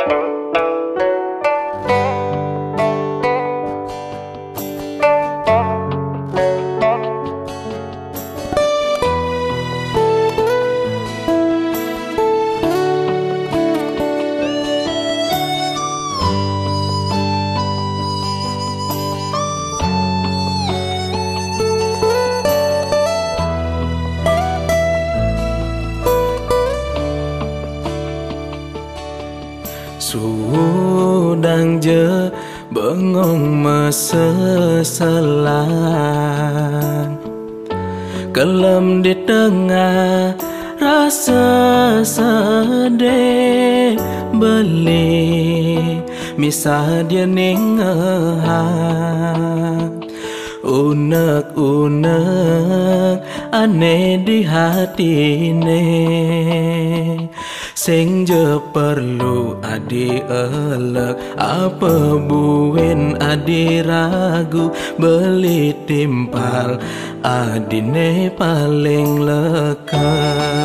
you. Bengong meseselan. Kelem di tengah rasa sedih Beli misah dia ningehan Unek-unek aneh di hati ini sing je perlu adi elek apa buin adi ragu? Beli timpal adine paling lekat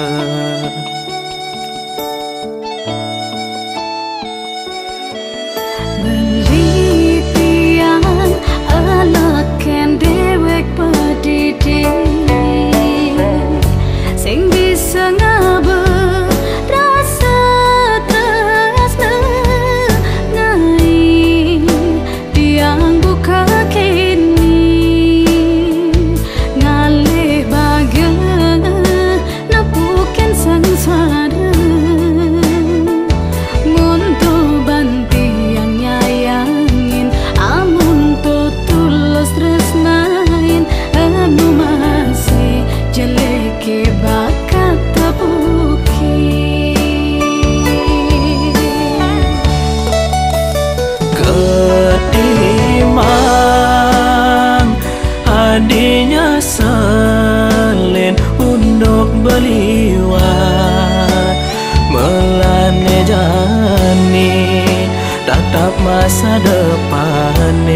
masa depan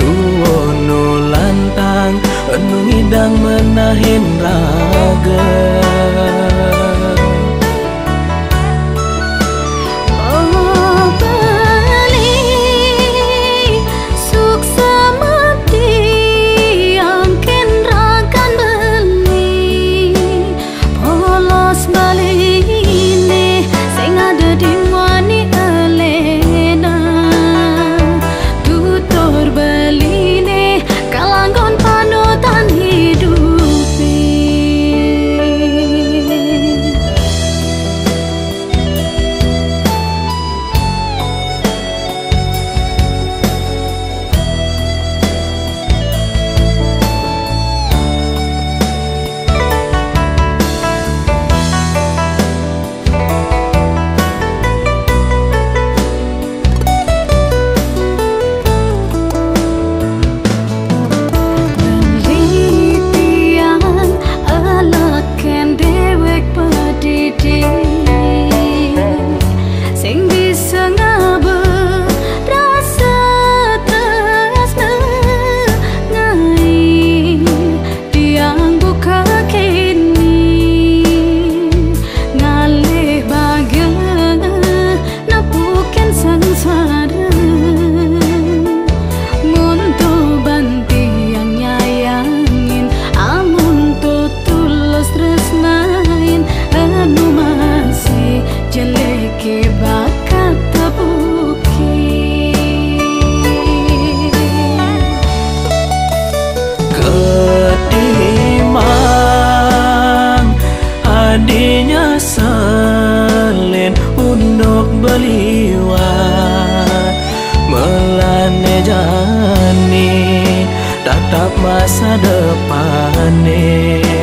Duo nulantang Enu hidang menahin raga meliwat Melane jani Tatap masa depane.